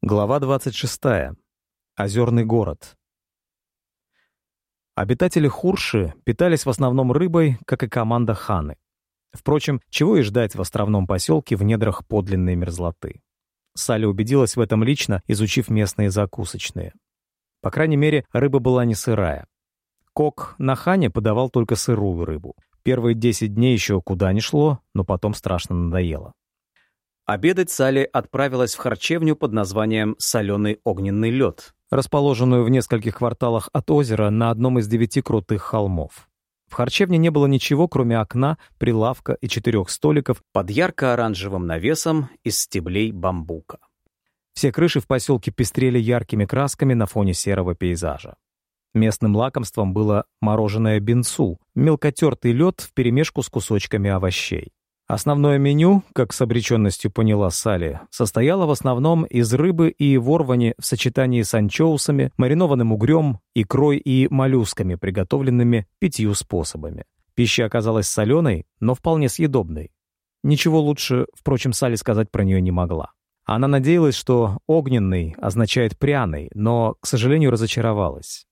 Глава 26. Озерный город. Обитатели Хурши питались в основном рыбой, как и команда Ханы. Впрочем, чего и ждать в островном поселке в недрах подлинной мерзлоты. Салли убедилась в этом лично, изучив местные закусочные. По крайней мере, рыба была не сырая. Кок на Хане подавал только сырую рыбу. Первые 10 дней еще куда ни шло, но потом страшно надоело. Обедать Салли отправилась в харчевню под названием «Соленый огненный лед», расположенную в нескольких кварталах от озера на одном из девяти крутых холмов. В харчевне не было ничего, кроме окна, прилавка и четырех столиков под ярко-оранжевым навесом из стеблей бамбука. Все крыши в поселке пестрели яркими красками на фоне серого пейзажа. Местным лакомством было мороженое бинсу, мелкотертый лед вперемешку с кусочками овощей. Основное меню, как с обреченностью поняла Салли, состояло в основном из рыбы и ворвани в сочетании с анчоусами, маринованным угрем, икрой и моллюсками, приготовленными пятью способами. Пища оказалась соленой, но вполне съедобной. Ничего лучше, впрочем, Салли сказать про нее не могла. Она надеялась, что «огненный» означает «пряный», но, к сожалению, разочаровалась.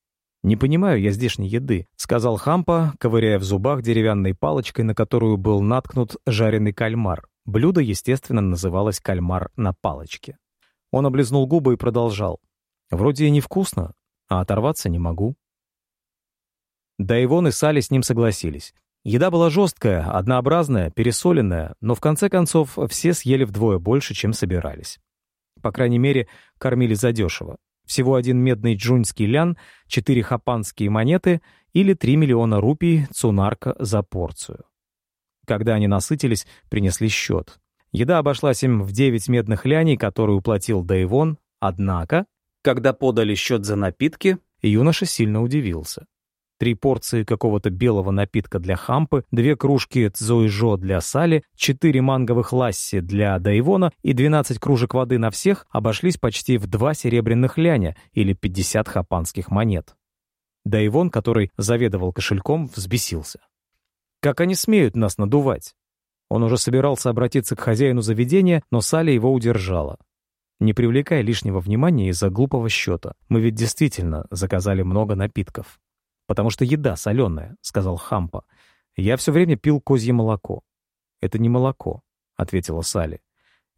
«Не понимаю я здешней еды», — сказал Хампа, ковыряя в зубах деревянной палочкой, на которую был наткнут жареный кальмар. Блюдо, естественно, называлось кальмар на палочке. Он облизнул губы и продолжал. «Вроде и невкусно, а оторваться не могу». Да и Вон и Салли с ним согласились. Еда была жесткая, однообразная, пересоленная, но в конце концов все съели вдвое больше, чем собирались. По крайней мере, кормили задешево. Всего один медный джуньский лян, четыре хапанские монеты или три миллиона рупий цунарка за порцию. Когда они насытились, принесли счет. Еда обошлась им в девять медных ляней, которые уплатил Дэйвон, однако, когда подали счет за напитки, юноша сильно удивился три порции какого-то белого напитка для хампы, две кружки цзуйжо для сали, четыре манговых ласси для дайвона и 12 кружек воды на всех обошлись почти в два серебряных ляня или 50 хапанских монет. Дайвон, который заведовал кошельком, взбесился. «Как они смеют нас надувать?» Он уже собирался обратиться к хозяину заведения, но Салли его удержала. «Не привлекай лишнего внимания из-за глупого счета. Мы ведь действительно заказали много напитков» потому что еда соленая», — сказал Хампа. «Я все время пил козье молоко». «Это не молоко», — ответила Салли.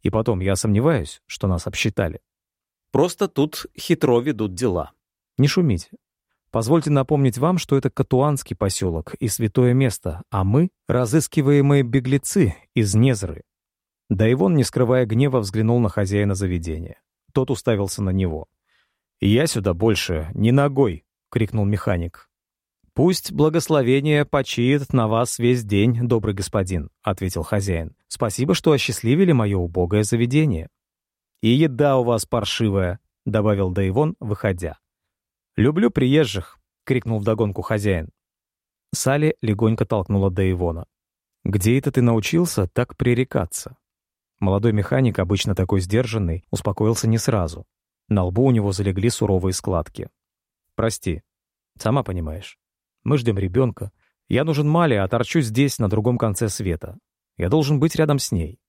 «И потом, я сомневаюсь, что нас обсчитали». «Просто тут хитро ведут дела». «Не шумите. Позвольте напомнить вам, что это Катуанский поселок и святое место, а мы — разыскиваемые беглецы из Незры». Да Ивон, не скрывая гнева, взглянул на хозяина заведения. Тот уставился на него. «Я сюда больше не ногой!» — крикнул механик. «Пусть благословение почиет на вас весь день, добрый господин», — ответил хозяин. «Спасибо, что осчастливили мое убогое заведение». «И еда у вас паршивая», — добавил Дэйвон, выходя. «Люблю приезжих», — крикнул вдогонку хозяин. Салли легонько толкнула Дэйвона. «Где это ты научился так пререкаться?» Молодой механик, обычно такой сдержанный, успокоился не сразу. На лбу у него залегли суровые складки. «Прости, сама понимаешь». Мы ждем ребенка. Я нужен Мале, а торчу здесь, на другом конце света. Я должен быть рядом с ней».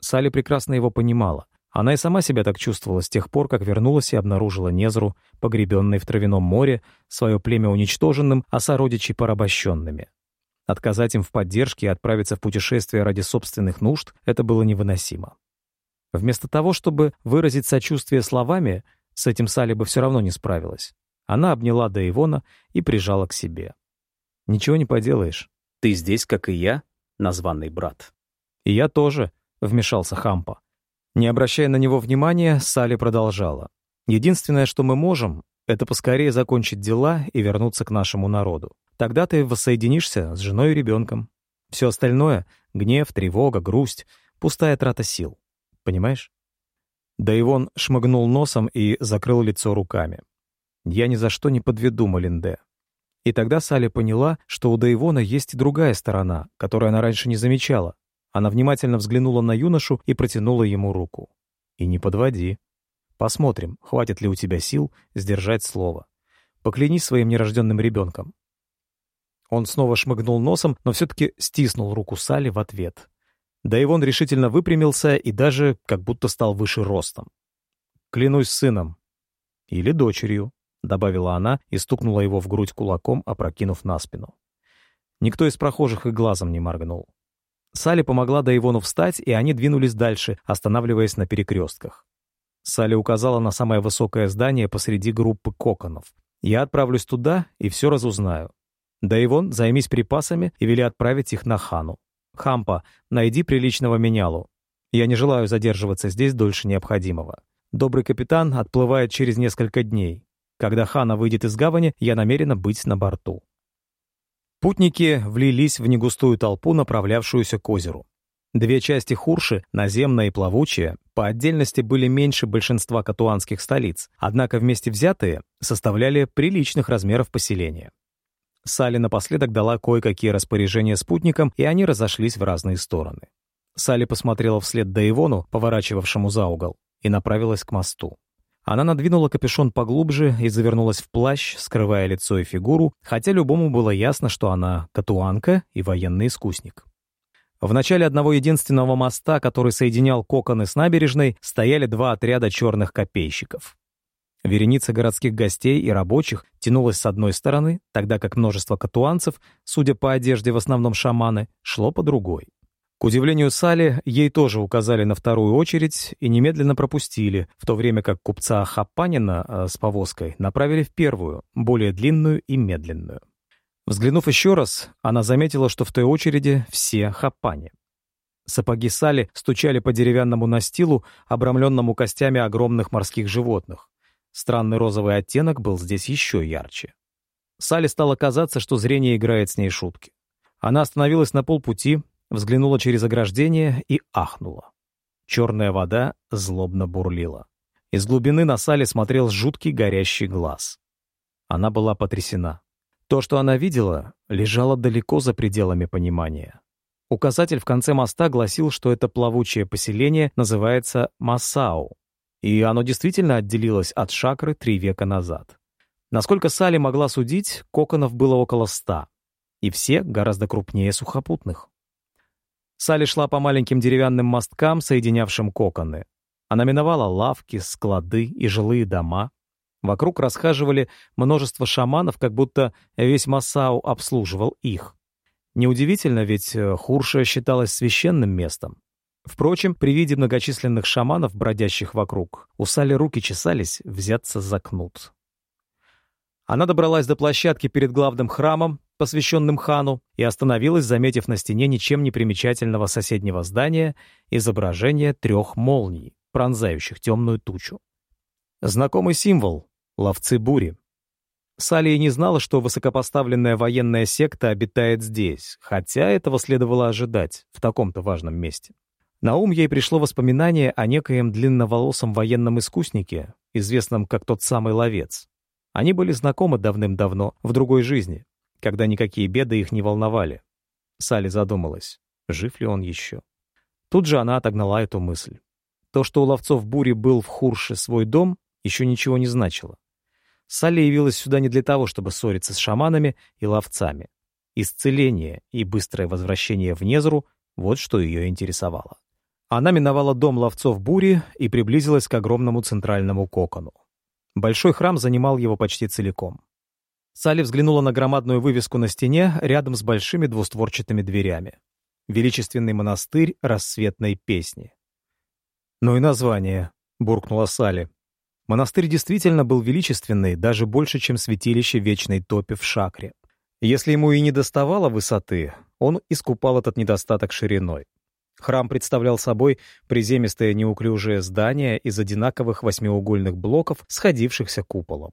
Салли прекрасно его понимала. Она и сама себя так чувствовала с тех пор, как вернулась и обнаружила Незру, погребенной в травяном море, свое племя уничтоженным, а сородичей порабощенными. Отказать им в поддержке и отправиться в путешествие ради собственных нужд — это было невыносимо. Вместо того, чтобы выразить сочувствие словами, с этим Салли бы все равно не справилась. Она обняла Даивона и прижала к себе. «Ничего не поделаешь. Ты здесь, как и я, названный брат». «И я тоже», — вмешался Хампа. Не обращая на него внимания, Салли продолжала. «Единственное, что мы можем, это поскорее закончить дела и вернуться к нашему народу. Тогда ты воссоединишься с женой и ребенком. Все остальное — гнев, тревога, грусть — пустая трата сил. Понимаешь?» Дайвон шмыгнул носом и закрыл лицо руками. Я ни за что не подведу Малинде. И тогда Салли поняла, что у Дейвона есть другая сторона, которую она раньше не замечала. Она внимательно взглянула на юношу и протянула ему руку. «И не подводи. Посмотрим, хватит ли у тебя сил сдержать слово. Поклянись своим нерожденным ребенком». Он снова шмыгнул носом, но все-таки стиснул руку Салли в ответ. Дейвон решительно выпрямился и даже как будто стал выше ростом. Клянусь сыном. Или дочерью, добавила она и стукнула его в грудь кулаком, опрокинув на спину. Никто из прохожих и глазом не моргнул. Салли помогла Даивону встать, и они двинулись дальше, останавливаясь на перекрестках. Салли указала на самое высокое здание посреди группы коконов. «Я отправлюсь туда и все разузнаю. Даивон, займись припасами и вели отправить их на Хану. Хампа, найди приличного менялу. Я не желаю задерживаться здесь дольше необходимого. Добрый капитан отплывает через несколько дней. Когда Хана выйдет из гавани, я намерена быть на борту». Путники влились в негустую толпу, направлявшуюся к озеру. Две части Хурши, наземная и плавучая, по отдельности были меньше большинства катуанских столиц, однако вместе взятые составляли приличных размеров поселения. Салли напоследок дала кое-какие распоряжения спутникам, и они разошлись в разные стороны. Салли посмотрела вслед до Ивону, поворачивавшему за угол, и направилась к мосту. Она надвинула капюшон поглубже и завернулась в плащ, скрывая лицо и фигуру, хотя любому было ясно, что она катуанка и военный искусник. В начале одного единственного моста, который соединял коконы с набережной, стояли два отряда черных копейщиков. Вереница городских гостей и рабочих тянулась с одной стороны, тогда как множество катуанцев, судя по одежде в основном шаманы, шло по другой. К удивлению Сали, ей тоже указали на вторую очередь и немедленно пропустили, в то время как купца Хапанина э, с повозкой направили в первую, более длинную и медленную. Взглянув еще раз, она заметила, что в той очереди все Хапани. Сапоги Сали стучали по деревянному настилу, обрамленному костями огромных морских животных. Странный розовый оттенок был здесь еще ярче. Сали стало казаться, что зрение играет с ней шутки. Она остановилась на полпути, взглянула через ограждение и ахнула. Черная вода злобно бурлила. Из глубины на сале смотрел жуткий горящий глаз. Она была потрясена. То, что она видела, лежало далеко за пределами понимания. Указатель в конце моста гласил, что это плавучее поселение называется Масау, и оно действительно отделилось от Шакры три века назад. Насколько Сали могла судить, коконов было около ста, и все гораздо крупнее сухопутных. Салли шла по маленьким деревянным мосткам, соединявшим коконы. Она миновала лавки, склады и жилые дома. Вокруг расхаживали множество шаманов, как будто весь Масау обслуживал их. Неудивительно, ведь э, Хурша считалась священным местом. Впрочем, при виде многочисленных шаманов, бродящих вокруг, у Сали руки чесались взяться за кнут. Она добралась до площадки перед главным храмом, посвященным хану, и остановилась, заметив на стене ничем не примечательного соседнего здания изображение трех молний, пронзающих темную тучу. Знакомый символ — ловцы бури. Салия не знала, что высокопоставленная военная секта обитает здесь, хотя этого следовало ожидать в таком-то важном месте. На ум ей пришло воспоминание о некоем длинноволосом военном искуснике, известном как тот самый ловец. Они были знакомы давным-давно, в другой жизни, когда никакие беды их не волновали. Салли задумалась, жив ли он еще. Тут же она отогнала эту мысль. То, что у ловцов бури был в Хурше свой дом, еще ничего не значило. Салли явилась сюда не для того, чтобы ссориться с шаманами и ловцами. Исцеление и быстрое возвращение в Незру — вот что ее интересовало. Она миновала дом ловцов бури и приблизилась к огромному центральному кокону. Большой храм занимал его почти целиком. Салли взглянула на громадную вывеску на стене рядом с большими двустворчатыми дверями. «Величественный монастырь рассветной песни». «Ну и название», — буркнула Салли. Монастырь действительно был величественный, даже больше, чем святилище Вечной Топи в Шакре. Если ему и не доставало высоты, он искупал этот недостаток шириной. Храм представлял собой приземистое неуклюжее здание из одинаковых восьмиугольных блоков, сходившихся куполом.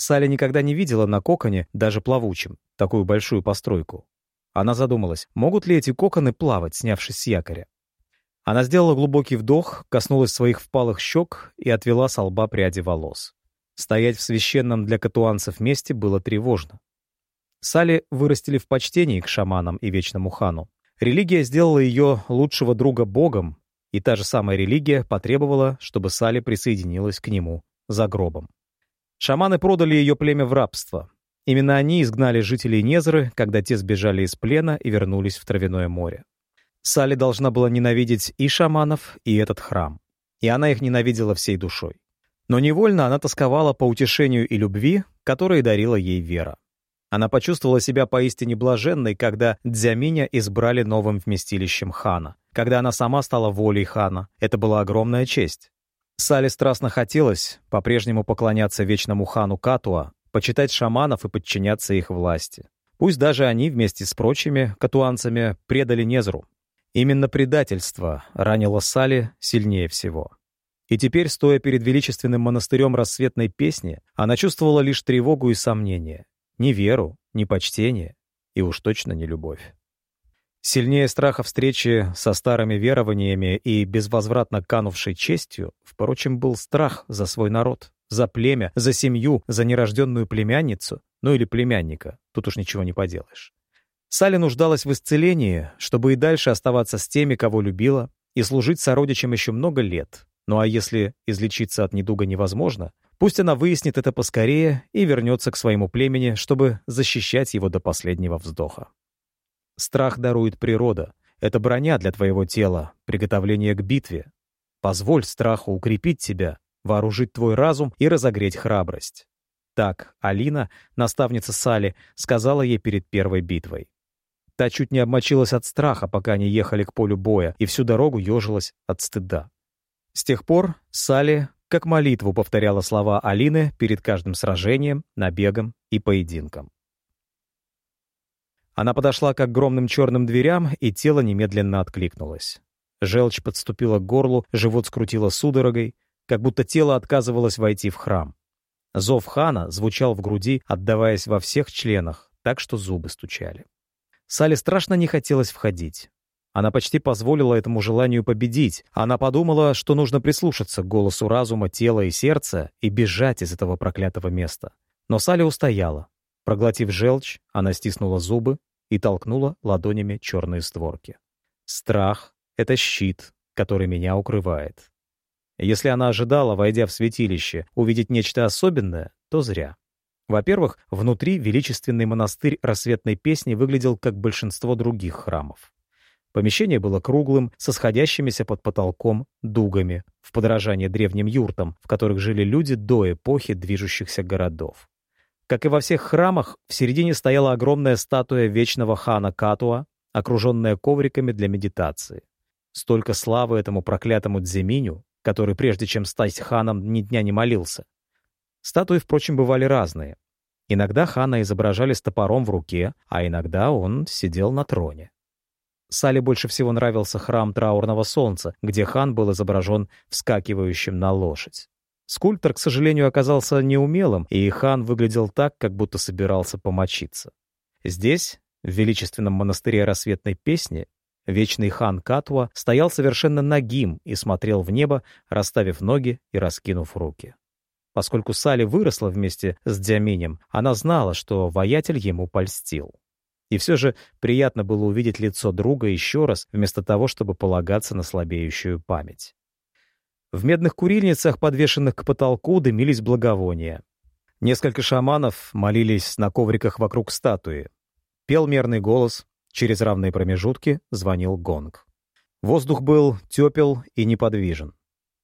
Салли никогда не видела на коконе, даже плавучем, такую большую постройку. Она задумалась, могут ли эти коконы плавать, снявшись с якоря. Она сделала глубокий вдох, коснулась своих впалых щек и отвела с лба пряди волос. Стоять в священном для катуанцев месте было тревожно. Салли вырастили в почтении к шаманам и вечному хану. Религия сделала ее лучшего друга богом, и та же самая религия потребовала, чтобы Салли присоединилась к нему за гробом. Шаманы продали ее племя в рабство. Именно они изгнали жителей Незры, когда те сбежали из плена и вернулись в Травяное море. Сали должна была ненавидеть и шаманов, и этот храм. И она их ненавидела всей душой. Но невольно она тосковала по утешению и любви, которые дарила ей Вера. Она почувствовала себя поистине блаженной, когда Дзяминя избрали новым вместилищем хана. Когда она сама стала волей хана, это была огромная честь. Сале страстно хотелось по-прежнему поклоняться вечному хану Катуа, почитать шаманов и подчиняться их власти. Пусть даже они вместе с прочими катуанцами предали Незру. Именно предательство ранило Сали сильнее всего. И теперь, стоя перед величественным монастырем рассветной песни, она чувствовала лишь тревогу и сомнение. Ни веру, ни почтение и уж точно не любовь. Сильнее страха встречи со старыми верованиями и безвозвратно канувшей честью, впрочем, был страх за свой народ, за племя, за семью, за нерожденную племянницу, ну или племянника, тут уж ничего не поделаешь. Салли нуждалась в исцелении, чтобы и дальше оставаться с теми, кого любила, и служить сородичам еще много лет. Ну а если излечиться от недуга невозможно, Пусть она выяснит это поскорее и вернется к своему племени, чтобы защищать его до последнего вздоха. Страх дарует природа. Это броня для твоего тела, приготовление к битве. Позволь страху укрепить тебя, вооружить твой разум и разогреть храбрость. Так Алина, наставница Сали, сказала ей перед первой битвой. Та чуть не обмочилась от страха, пока они ехали к полю боя, и всю дорогу ежилась от стыда. С тех пор Сали как молитву повторяла слова Алины перед каждым сражением, набегом и поединком. Она подошла к огромным черным дверям, и тело немедленно откликнулось. Желчь подступила к горлу, живот скрутило судорогой, как будто тело отказывалось войти в храм. Зов хана звучал в груди, отдаваясь во всех членах, так что зубы стучали. Сале страшно не хотелось входить. Она почти позволила этому желанию победить. Она подумала, что нужно прислушаться к голосу разума, тела и сердца и бежать из этого проклятого места. Но Салли устояла. Проглотив желчь, она стиснула зубы и толкнула ладонями черные створки. Страх — это щит, который меня укрывает. Если она ожидала, войдя в святилище, увидеть нечто особенное, то зря. Во-первых, внутри величественный монастырь рассветной песни выглядел как большинство других храмов. Помещение было круглым, со сходящимися под потолком дугами, в подражание древним юртам, в которых жили люди до эпохи движущихся городов. Как и во всех храмах, в середине стояла огромная статуя вечного хана Катуа, окруженная ковриками для медитации. Столько славы этому проклятому Дземиню, который прежде чем стать ханом ни дня не молился. Статуи, впрочем, бывали разные. Иногда хана изображали с топором в руке, а иногда он сидел на троне. Сале больше всего нравился храм Траурного Солнца, где хан был изображен вскакивающим на лошадь. Скульптор, к сожалению, оказался неумелым, и хан выглядел так, как будто собирался помочиться. Здесь, в величественном монастыре рассветной песни, вечный хан Катуа стоял совершенно нагим и смотрел в небо, расставив ноги и раскинув руки. Поскольку Сали выросла вместе с Диаминем, она знала, что воятель ему польстил. И все же приятно было увидеть лицо друга еще раз, вместо того, чтобы полагаться на слабеющую память. В медных курильницах, подвешенных к потолку, дымились благовония. Несколько шаманов молились на ковриках вокруг статуи. Пел мерный голос, через равные промежутки звонил гонг. Воздух был тепел и неподвижен.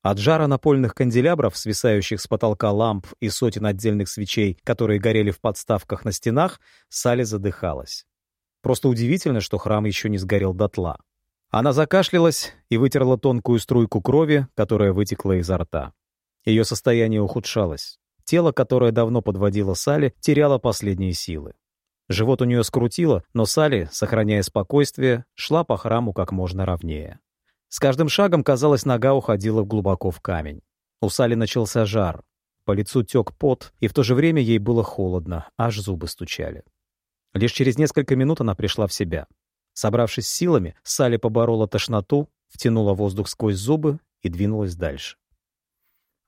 От жара напольных канделябров, свисающих с потолка ламп и сотен отдельных свечей, которые горели в подставках на стенах, Салли задыхалась. Просто удивительно, что храм еще не сгорел дотла. Она закашлялась и вытерла тонкую струйку крови, которая вытекла изо рта. Ее состояние ухудшалось. Тело, которое давно подводило Сали, теряло последние силы. Живот у нее скрутило, но Сали, сохраняя спокойствие, шла по храму как можно ровнее. С каждым шагом, казалось, нога уходила глубоко в камень. У Сали начался жар. По лицу тек пот, и в то же время ей было холодно, аж зубы стучали. Лишь через несколько минут она пришла в себя. Собравшись силами, Салли поборола тошноту, втянула воздух сквозь зубы и двинулась дальше.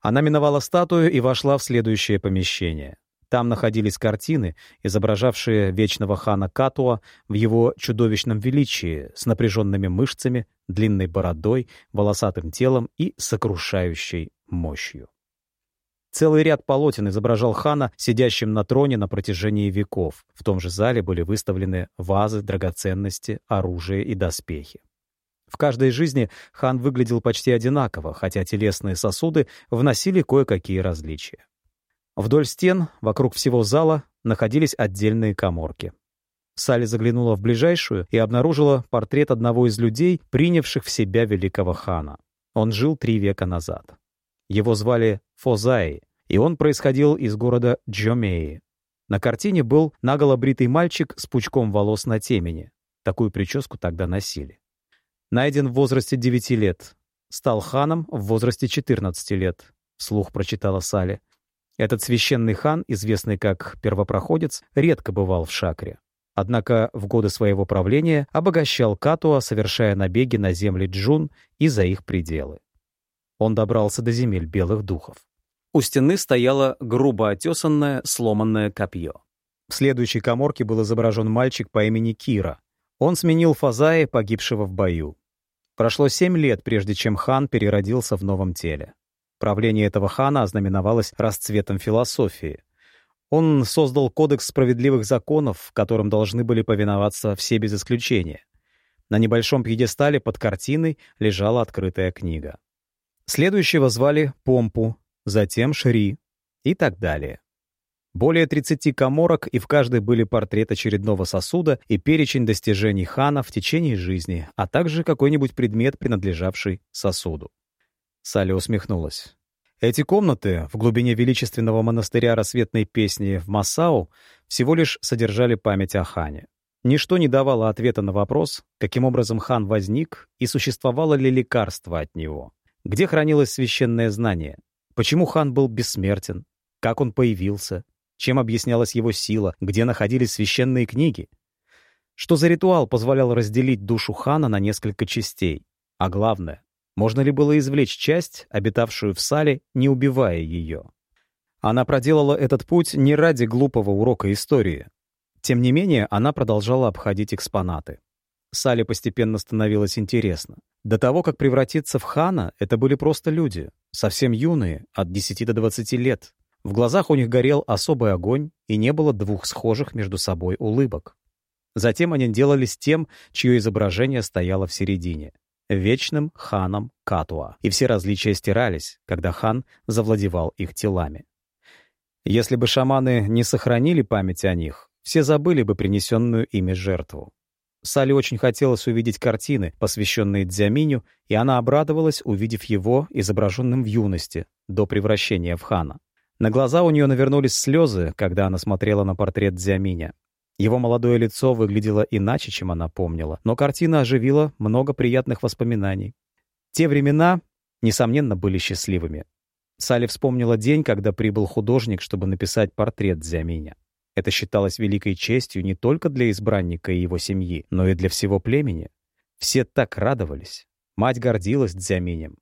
Она миновала статую и вошла в следующее помещение. Там находились картины, изображавшие вечного хана Катуа в его чудовищном величии, с напряженными мышцами, длинной бородой, волосатым телом и сокрушающей мощью. Целый ряд полотен изображал хана, сидящим на троне на протяжении веков. В том же зале были выставлены вазы, драгоценности, оружие и доспехи. В каждой жизни хан выглядел почти одинаково, хотя телесные сосуды вносили кое-какие различия. Вдоль стен, вокруг всего зала, находились отдельные коморки. Салли заглянула в ближайшую и обнаружила портрет одного из людей, принявших в себя великого хана. Он жил три века назад. Его звали Фозаи, и он происходил из города Джомеи. На картине был наголо бритый мальчик с пучком волос на темени. Такую прическу тогда носили. Найден в возрасте 9 лет. Стал ханом в возрасте 14 лет. Слух прочитала Салли. Этот священный хан, известный как первопроходец, редко бывал в Шакре. Однако в годы своего правления обогащал Катуа, совершая набеги на земли Джун и за их пределы. Он добрался до земель белых духов. У стены стояло грубо отесанное, сломанное копье. В следующей коморке был изображен мальчик по имени Кира. Он сменил Фазая, погибшего в бою. Прошло семь лет, прежде чем хан переродился в новом теле. Правление этого хана ознаменовалось расцветом философии. Он создал кодекс справедливых законов, которым должны были повиноваться все без исключения. На небольшом пьедестале под картиной лежала открытая книга. Следующего звали Помпу, затем Шри и так далее. Более 30 коморок, и в каждой были портрет очередного сосуда и перечень достижений хана в течение жизни, а также какой-нибудь предмет, принадлежавший сосуду. Салли усмехнулась. Эти комнаты в глубине величественного монастыря рассветной песни в Массау всего лишь содержали память о хане. Ничто не давало ответа на вопрос, каким образом хан возник и существовало ли лекарство от него. Где хранилось священное знание? Почему хан был бессмертен? Как он появился? Чем объяснялась его сила? Где находились священные книги? Что за ритуал позволял разделить душу хана на несколько частей? А главное, можно ли было извлечь часть, обитавшую в сале, не убивая ее? Она проделала этот путь не ради глупого урока истории. Тем не менее, она продолжала обходить экспонаты. Сале постепенно становилось интересно. До того, как превратиться в хана, это были просто люди, совсем юные, от 10 до 20 лет. В глазах у них горел особый огонь, и не было двух схожих между собой улыбок. Затем они делались тем, чье изображение стояло в середине вечным ханом Катуа, и все различия стирались, когда хан завладевал их телами. Если бы шаманы не сохранили память о них, все забыли бы принесенную ими жертву. Салли очень хотелось увидеть картины, посвященные Дзяминю, и она обрадовалась, увидев его изображенным в юности, до превращения в хана. На глаза у нее навернулись слезы, когда она смотрела на портрет Дзяминя. Его молодое лицо выглядело иначе, чем она помнила, но картина оживила много приятных воспоминаний. Те времена, несомненно, были счастливыми. Салли вспомнила день, когда прибыл художник, чтобы написать портрет Дзяминя. Это считалось великой честью не только для избранника и его семьи, но и для всего племени. Все так радовались. Мать гордилась Дзяминем.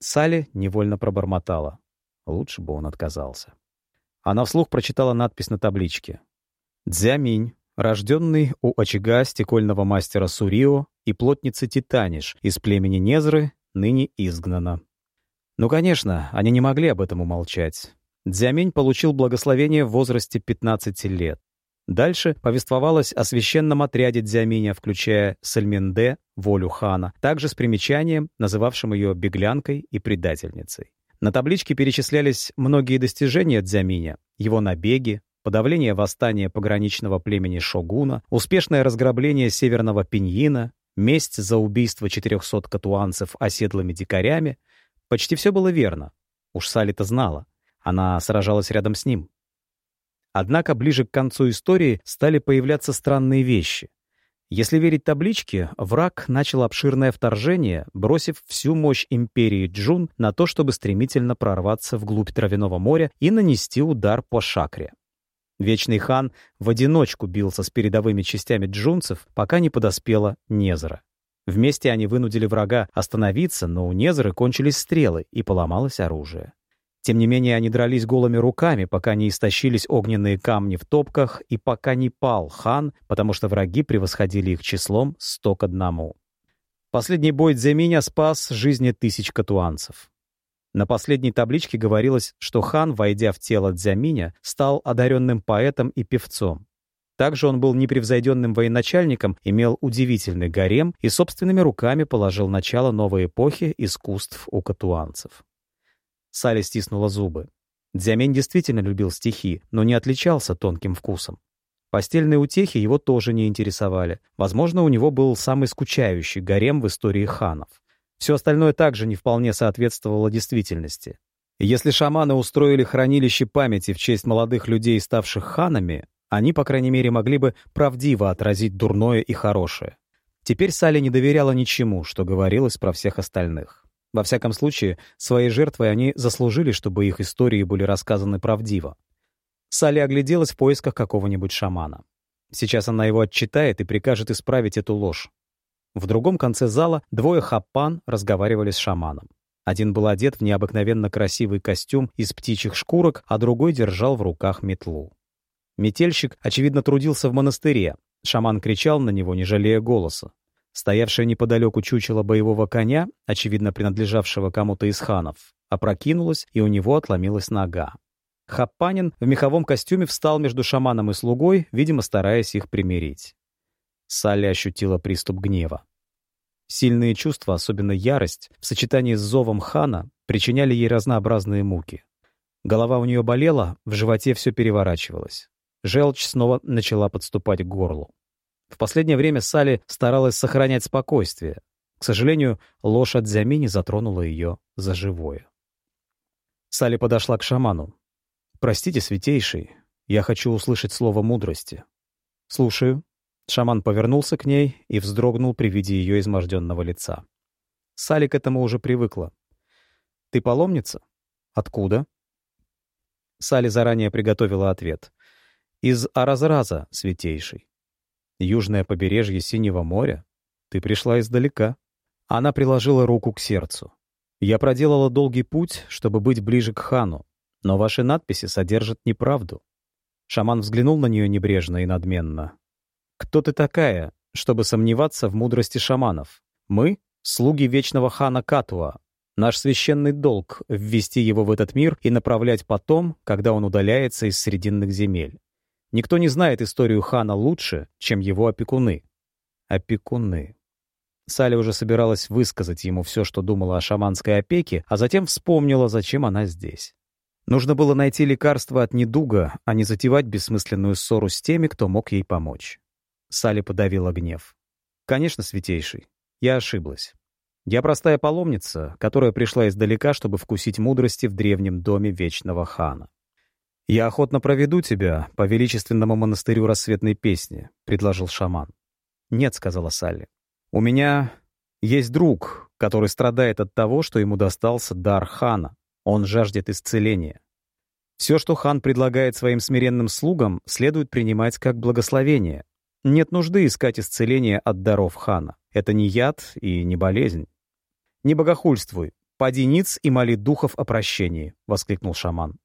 Салли невольно пробормотала. Лучше бы он отказался. Она вслух прочитала надпись на табличке. Дзяминь, рожденный у очага стекольного мастера Сурио и плотницы Титаниш из племени Незры, ныне изгнана. Ну, конечно, они не могли об этом умолчать. Дзяминь получил благословение в возрасте 15 лет. Дальше повествовалось о священном отряде Дзяминя, включая Сальминде, волю хана, также с примечанием, называвшим ее беглянкой и предательницей. На табличке перечислялись многие достижения Дзяминя, его набеги, подавление восстания пограничного племени Шогуна, успешное разграбление северного Пиньина, месть за убийство 400 катуанцев оседлыми дикарями. Почти все было верно. Уж Салита знала. Она сражалась рядом с ним. Однако ближе к концу истории стали появляться странные вещи. Если верить табличке, враг начал обширное вторжение, бросив всю мощь империи Джун на то, чтобы стремительно прорваться вглубь Травяного моря и нанести удар по Шакре. Вечный хан в одиночку бился с передовыми частями джунцев, пока не подоспела Незра. Вместе они вынудили врага остановиться, но у Незры кончились стрелы и поломалось оружие. Тем не менее, они дрались голыми руками, пока не истощились огненные камни в топках и пока не пал хан, потому что враги превосходили их числом сто к одному. Последний бой Дземиня спас жизни тысяч катуанцев. На последней табличке говорилось, что хан, войдя в тело Дзяминя, стал одаренным поэтом и певцом. Также он был непревзойденным военачальником, имел удивительный гарем и собственными руками положил начало новой эпохи искусств у катуанцев. Салли стиснула зубы. Дзямень действительно любил стихи, но не отличался тонким вкусом. Постельные утехи его тоже не интересовали. Возможно, у него был самый скучающий гарем в истории ханов. Все остальное также не вполне соответствовало действительности. если шаманы устроили хранилище памяти в честь молодых людей, ставших ханами, они, по крайней мере, могли бы правдиво отразить дурное и хорошее. Теперь Салли не доверяла ничему, что говорилось про всех остальных. Во всяком случае, своей жертвой они заслужили, чтобы их истории были рассказаны правдиво. Салли огляделась в поисках какого-нибудь шамана. Сейчас она его отчитает и прикажет исправить эту ложь. В другом конце зала двое хаппан разговаривали с шаманом. Один был одет в необыкновенно красивый костюм из птичьих шкурок, а другой держал в руках метлу. Метельщик, очевидно, трудился в монастыре. Шаман кричал на него, не жалея голоса. Стоявшее неподалеку чучело боевого коня, очевидно принадлежавшего кому-то из ханов, опрокинулось, и у него отломилась нога. Хаппанин в меховом костюме встал между шаманом и слугой, видимо, стараясь их примирить. Салли ощутила приступ гнева. Сильные чувства, особенно ярость, в сочетании с зовом хана, причиняли ей разнообразные муки. Голова у нее болела, в животе все переворачивалось. Желчь снова начала подступать к горлу. В последнее время Салли старалась сохранять спокойствие. К сожалению, ложь от Зямини затронула ее за живое. Салли подошла к шаману. «Простите, святейший, я хочу услышать слово мудрости». «Слушаю». Шаман повернулся к ней и вздрогнул при виде ее изможденного лица. Салли к этому уже привыкла. «Ты паломница? Откуда?» Салли заранее приготовила ответ. Из Аразраза, святейший. Южное побережье Синего моря? Ты пришла издалека. Она приложила руку к сердцу. Я проделала долгий путь, чтобы быть ближе к хану, но ваши надписи содержат неправду. Шаман взглянул на нее небрежно и надменно. Кто ты такая, чтобы сомневаться в мудрости шаманов? Мы — слуги вечного хана Катуа. Наш священный долг — ввести его в этот мир и направлять потом, когда он удаляется из срединных земель. Никто не знает историю хана лучше, чем его опекуны. Опекуны. Салли уже собиралась высказать ему все, что думала о шаманской опеке, а затем вспомнила, зачем она здесь. Нужно было найти лекарство от недуга, а не затевать бессмысленную ссору с теми, кто мог ей помочь. Салли подавила гнев. «Конечно, святейший, я ошиблась. Я простая паломница, которая пришла издалека, чтобы вкусить мудрости в древнем доме Вечного Хана. «Я охотно проведу тебя по величественному монастырю рассветной песни», — предложил шаман. «Нет», — сказала Салли. «У меня есть друг, который страдает от того, что ему достался дар хана. Он жаждет исцеления. Все, что хан предлагает своим смиренным слугам, следует принимать как благословение. Нет нужды искать исцеление от даров хана. Это не яд и не болезнь. «Не богохульствуй, поди ниц и моли духов о прощении», — воскликнул шаман.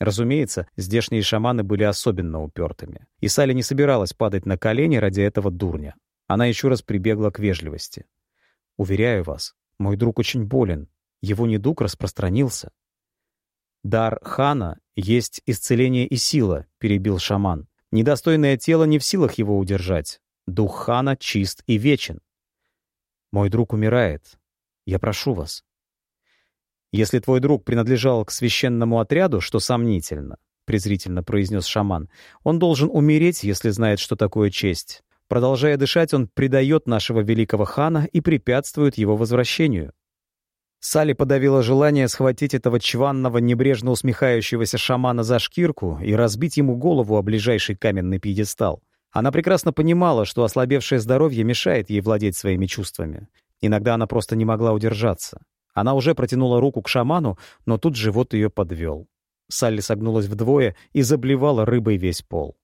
Разумеется, здешние шаманы были особенно упертыми. И Салли не собиралась падать на колени ради этого дурня. Она еще раз прибегла к вежливости. «Уверяю вас, мой друг очень болен. Его недуг распространился». «Дар хана есть исцеление и сила», — перебил шаман. «Недостойное тело не в силах его удержать. Дух хана чист и вечен». «Мой друг умирает. Я прошу вас, если твой друг принадлежал к священному отряду, что сомнительно, — презрительно произнес шаман, — он должен умереть, если знает, что такое честь. Продолжая дышать, он предает нашего великого хана и препятствует его возвращению. Салли подавила желание схватить этого чванного, небрежно усмехающегося шамана за шкирку и разбить ему голову о ближайший каменный пьедестал. Она прекрасно понимала, что ослабевшее здоровье мешает ей владеть своими чувствами. Иногда она просто не могла удержаться. Она уже протянула руку к шаману, но тут живот ее подвел. Салли согнулась вдвое и заблевала рыбой весь пол.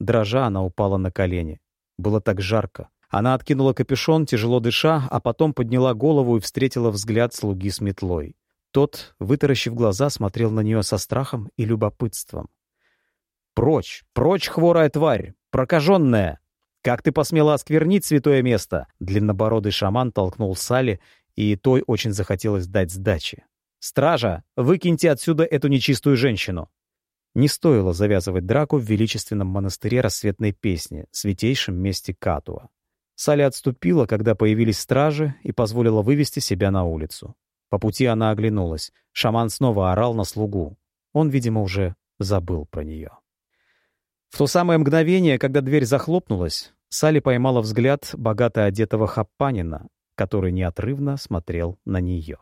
Дрожа, она упала на колени. Было так жарко. Она откинула капюшон, тяжело дыша, а потом подняла голову и встретила взгляд слуги с метлой. Тот, вытаращив глаза, смотрел на нее со страхом и любопытством. «Прочь! Прочь, хворая тварь! Прокаженная! Как ты посмела осквернить святое место?» Длиннобородый шаман толкнул Салли и той очень захотелось дать сдачи. «Стража, выкиньте отсюда эту нечистую женщину!» Не стоило завязывать драку в величественном монастыре рассветной песни, святейшем месте Катуа. Салли отступила, когда появились стражи, и позволила вывести себя на улицу. По пути она оглянулась. Шаман снова орал на слугу. Он, видимо, уже забыл про нее. В то самое мгновение, когда дверь захлопнулась, Салли поймала взгляд богато одетого хаппанина, который неотрывно смотрел на нее.